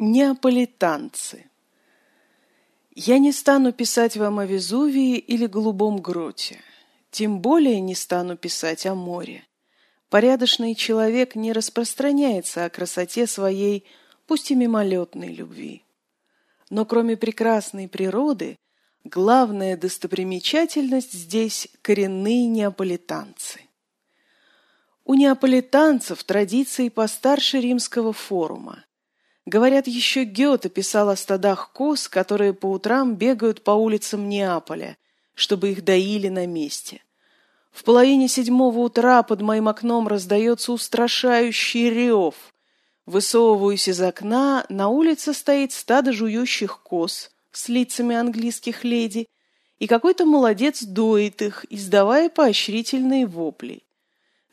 Неаполитанцы Я не стану писать вам о Везувии или Голубом гроте, тем более не стану писать о море. Порядочный человек не распространяется о красоте своей, пусть и мимолетной любви. Но кроме прекрасной природы, главная достопримечательность здесь – коренные неаполитанцы. У неаполитанцев традиции постарше римского форума. Говорят, еще Гёте писал о стадах коз, которые по утрам бегают по улицам Неаполя, чтобы их доили на месте. В половине седьмого утра под моим окном раздается устрашающий рев. Высовываюсь из окна, на улице стоит стадо жующих коз с лицами английских леди, и какой-то молодец доит их, издавая поощрительные вопли.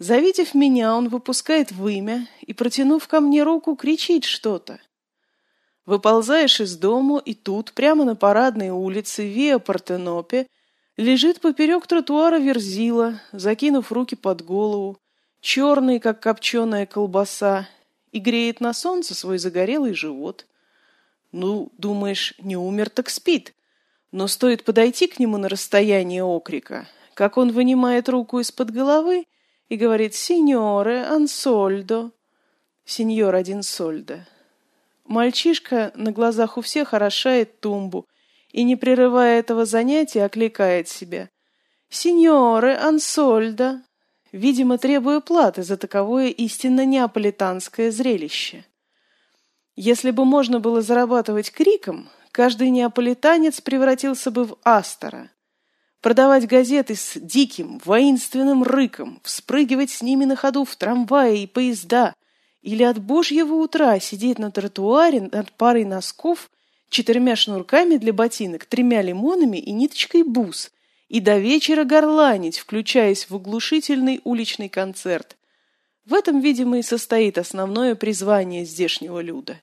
Завидев меня, он выпускает вымя и, протянув ко мне руку, кричит что-то. Выползаешь из дому, и тут, прямо на парадной улице Виа Партенопе, лежит поперек тротуара верзила, закинув руки под голову, черный, как копченая колбаса, и греет на солнце свой загорелый живот. Ну, думаешь, не умер, так спит. Но стоит подойти к нему на расстояние окрика, как он вынимает руку из-под головы и говорит «Синьоре, ансольдо». «Сеньор, один сольдо». Мальчишка на глазах у всех орошает тумбу и, не прерывая этого занятия, окликает себя «Синьоре, ансольдо». Видимо, требуя платы за таковое истинно неаполитанское зрелище. Если бы можно было зарабатывать криком, каждый неаполитанец превратился бы в астора продавать газеты с диким, воинственным рыком, вспрыгивать с ними на ходу в трамваи и поезда, или от божьего утра сидеть на тротуаре над парой носков, четырьмя шнурками для ботинок, тремя лимонами и ниточкой бус, и до вечера горланить, включаясь в оглушительный уличный концерт. В этом, видимо, и состоит основное призвание здешнего люда.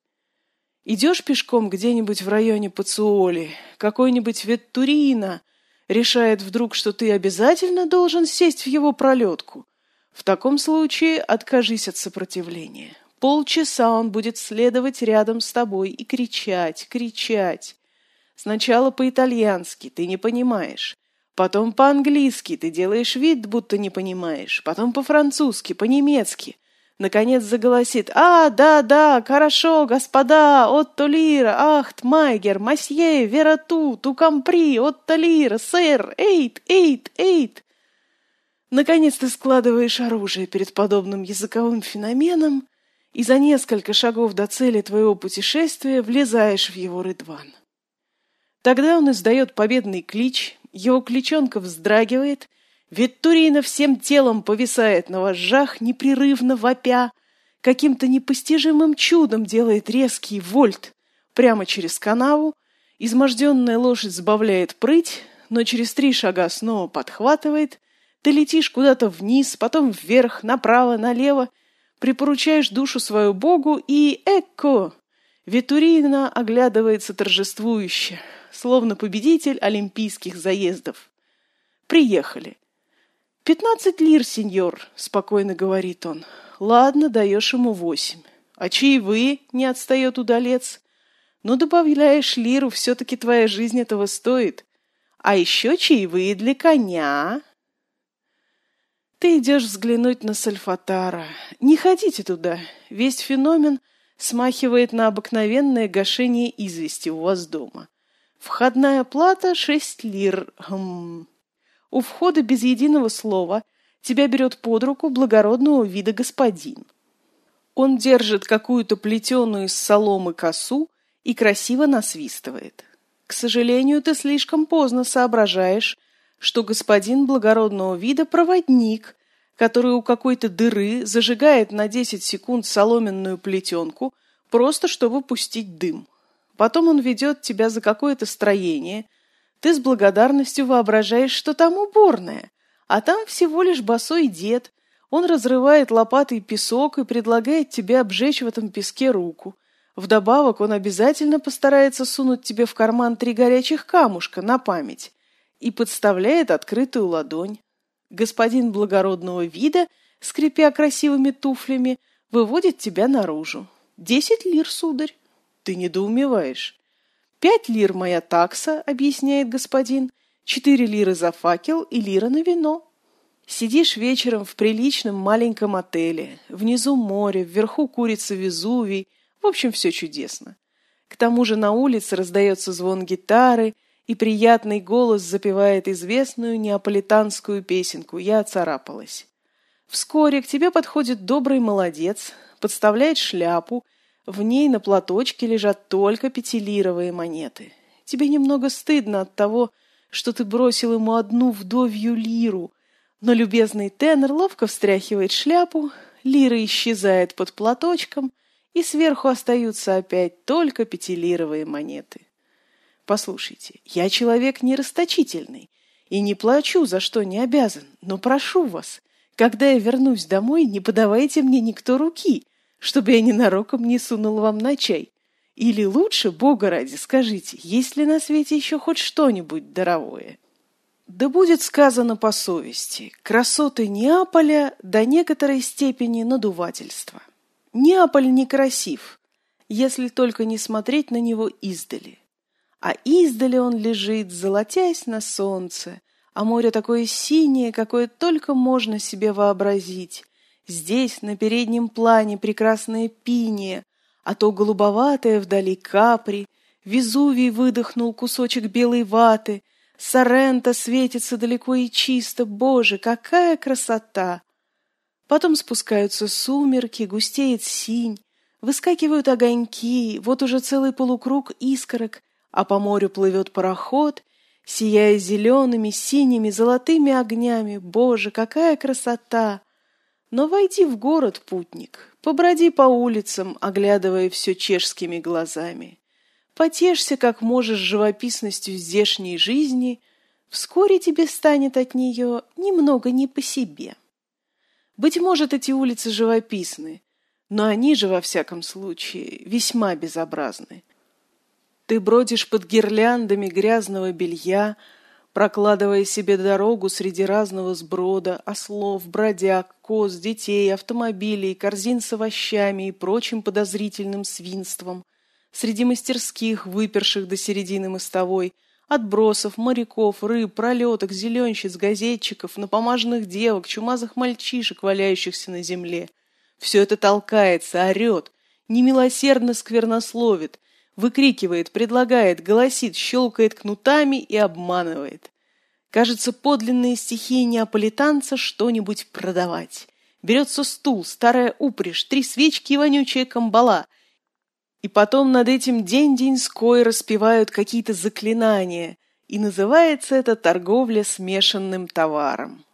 Идешь пешком где-нибудь в районе Пациоли, какой-нибудь Веттурино, решает вдруг, что ты обязательно должен сесть в его пролетку. В таком случае откажись от сопротивления. Полчаса он будет следовать рядом с тобой и кричать, кричать. Сначала по-итальянски, ты не понимаешь. Потом по-английски, ты делаешь вид, будто не понимаешь. Потом по-французски, по-немецки – Наконец заголосит «А, да, да, хорошо, господа, Отто Лира, Ахт, Майгер, Масье, Верату, Тукампри, Отто Лира, сэр, эйт, эйт, эйт». Наконец ты складываешь оружие перед подобным языковым феноменом и за несколько шагов до цели твоего путешествия влезаешь в его рыдван. Тогда он издает победный клич, его кличонка вздрагивает, Виттурина всем телом повисает на вожжах, непрерывно вопя, каким-то непостижимым чудом делает резкий вольт прямо через канаву, изможденная лошадь сбавляет прыть, но через три шага снова подхватывает, ты летишь куда-то вниз, потом вверх, направо, налево, припоручаешь душу свою Богу и эко! Витурина оглядывается торжествующе, словно победитель олимпийских заездов. Приехали. «Пятнадцать лир, сеньор», — спокойно говорит он. «Ладно, даешь ему восемь. А чаевые?» — не отстает удалец. «Ну, добавляешь лиру, все-таки твоя жизнь этого стоит. А еще чаевые для коня». Ты идешь взглянуть на Сальфатара. Не ходите туда. Весь феномен смахивает на обыкновенное гашение извести у вас дома. Входная плата — шесть лир. Хм. У входа без единого слова тебя берет под руку благородного вида господин. Он держит какую-то плетеную из соломы косу и красиво насвистывает. К сожалению, ты слишком поздно соображаешь, что господин благородного вида – проводник, который у какой-то дыры зажигает на 10 секунд соломенную плетенку, просто чтобы пустить дым. Потом он ведет тебя за какое-то строение – ты с благодарностью воображаешь, что там уборная, а там всего лишь босой дед. Он разрывает лопатой песок и предлагает тебе обжечь в этом песке руку. Вдобавок он обязательно постарается сунуть тебе в карман три горячих камушка на память и подставляет открытую ладонь. Господин благородного вида, скрипя красивыми туфлями, выводит тебя наружу. Десять лир, сударь. Ты недоумеваешь. «Пять лир моя такса», — объясняет господин, «четыре лиры за факел и лира на вино». Сидишь вечером в приличном маленьком отеле, внизу море, вверху курица Везувий, в общем, все чудесно. К тому же на улице раздается звон гитары, и приятный голос запевает известную неаполитанскую песенку «Я царапалась». Вскоре к тебе подходит добрый молодец, подставляет шляпу, в ней на платочке лежат только пятилировые монеты. Тебе немного стыдно от того, что ты бросил ему одну вдовью лиру, но любезный тенор ловко встряхивает шляпу, лира исчезает под платочком, и сверху остаются опять только пятилировые монеты. Послушайте, я человек не расточительный и не плачу, за что не обязан, но прошу вас, когда я вернусь домой, не подавайте мне никто руки, чтобы я ненароком не сунул вам на чай. Или лучше, Бога ради, скажите, есть ли на свете еще хоть что-нибудь даровое? Да будет сказано по совести, красоты Неаполя до некоторой степени надувательства. Неаполь некрасив, если только не смотреть на него издали. А издали он лежит, золотясь на солнце, а море такое синее, какое только можно себе вообразить. Здесь, на переднем плане, прекрасное пиния, а то голубоватое вдали капри, Везувий выдохнул кусочек белой ваты, Соренто светится далеко и чисто, боже, какая красота! Потом спускаются сумерки, густеет синь, выскакивают огоньки, вот уже целый полукруг искорок, а по морю плывет пароход, сияя зелеными, синими, золотыми огнями. Боже, какая красота! Но войди в город, путник, поброди по улицам, оглядывая все чешскими глазами. Потешься, как можешь, живописностью здешней жизни, вскоре тебе станет от нее немного не по себе. Быть может, эти улицы живописны, но они же, во всяком случае, весьма безобразны. Ты бродишь под гирляндами грязного белья, прокладывая себе дорогу среди разного сброда, ослов, бродяг, коз, детей, автомобилей, корзин с овощами и прочим подозрительным свинством, среди мастерских, выперших до середины мостовой, отбросов, моряков, рыб, пролеток, зеленщиц, газетчиков, напомаженных девок, чумазых мальчишек, валяющихся на земле. Все это толкается, орет, немилосердно сквернословит, Выкрикивает, предлагает, голосит, щелкает кнутами и обманывает. Кажется, подлинные стихии неаполитанца что-нибудь продавать. Берется стул, старая упряжь, три свечки и вонючая камбала. И потом над этим день-деньской распевают какие-то заклинания. И называется это торговля смешанным товаром.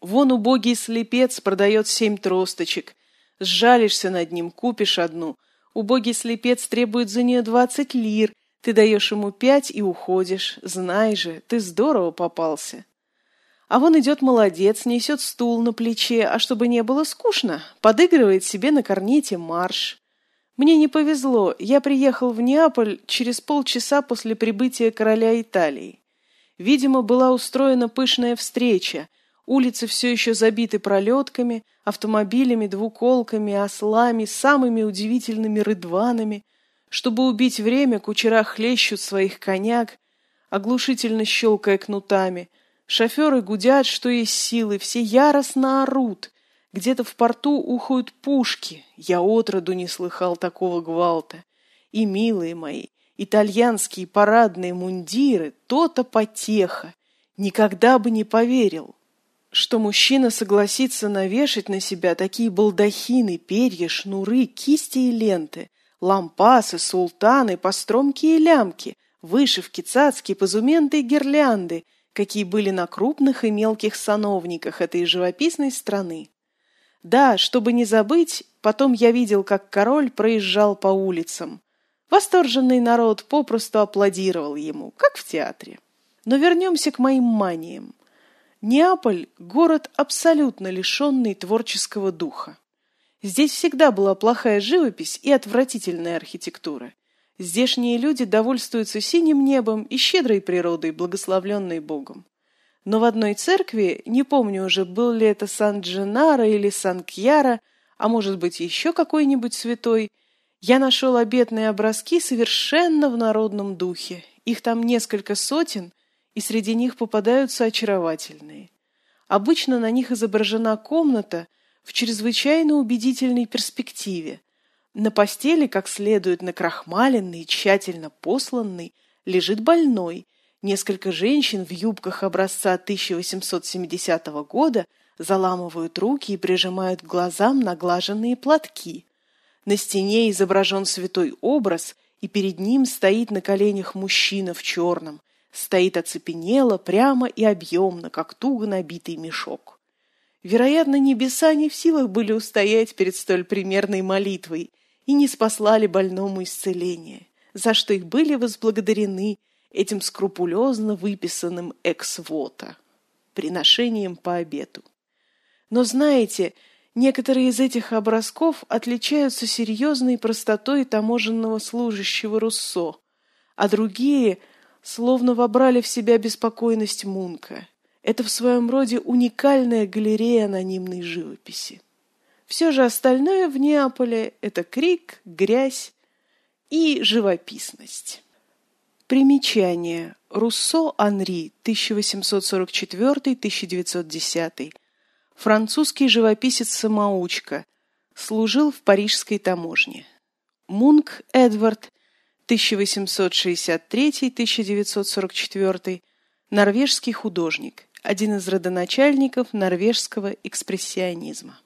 Вон убогий слепец продает семь тросточек. Сжалишься над ним, купишь одну, Убогий слепец требует за нее двадцать лир. Ты даешь ему пять и уходишь. Знай же, ты здорово попался. А вон идет молодец, несет стул на плече, а чтобы не было скучно, подыгрывает себе на корнете марш. Мне не повезло, я приехал в Неаполь через полчаса после прибытия короля Италии. Видимо, была устроена пышная встреча, Улицы все еще забиты пролетками, автомобилями, двуколками, ослами, самыми удивительными рыдванами. Чтобы убить время, кучера хлещут своих коняк, оглушительно щелкая кнутами. Шоферы гудят, что есть силы, все яростно орут. Где-то в порту ухают пушки. Я отроду не слыхал такого гвалта. И, милые мои, итальянские парадные мундиры — то-то потеха. Никогда бы не поверил что мужчина согласится навешать на себя такие балдахины, перья, шнуры, кисти и ленты, лампасы, султаны, постромки и лямки, вышивки, цацки, позументы и гирлянды, какие были на крупных и мелких сановниках этой живописной страны. Да, чтобы не забыть, потом я видел, как король проезжал по улицам. Восторженный народ попросту аплодировал ему, как в театре. Но вернемся к моим маниям. Неаполь – город абсолютно лишенный творческого духа. Здесь всегда была плохая живопись и отвратительная архитектура. Здешние люди довольствуются синим небом и щедрой природой, благословленной Богом. Но в одной церкви, не помню уже, был ли это Сан-Дженаро или Сан-Кьяра, а может быть еще какой-нибудь святой, Я нашел обетные образки совершенно в народном духе. Их там несколько сотен, и среди них попадаются очаровательные. Обычно на них изображена комната в чрезвычайно убедительной перспективе. На постели, как следует накрахмаленный тщательно посланный, лежит больной. Несколько женщин в юбках образца 1870 года заламывают руки и прижимают к глазам наглаженные платки. На стене изображен святой образ, и перед ним стоит на коленях мужчина в черном, стоит оцепенело, прямо и объемно, как туго набитый мешок. Вероятно, небеса не в силах были устоять перед столь примерной молитвой и не спаслали больному исцеление, за что их были возблагодарены этим скрупулезно выписанным экс-вота, приношением по обету. Но знаете, некоторые из этих образков отличаются серьезной простотой таможенного служащего Руссо, а другие – словно вобрали в себя беспокойность Мунка. Это в своем роде уникальная галерея анонимной живописи. Все же остальное в Неаполе – это крик, грязь и живописность. Примечание. Руссо Анри, 1844-1910. Французский живописец-самоучка. Служил в парижской таможне. Мунк Эдвард, 1863-1944, норвежский художник, один из родоначальников норвежского экспрессионизма.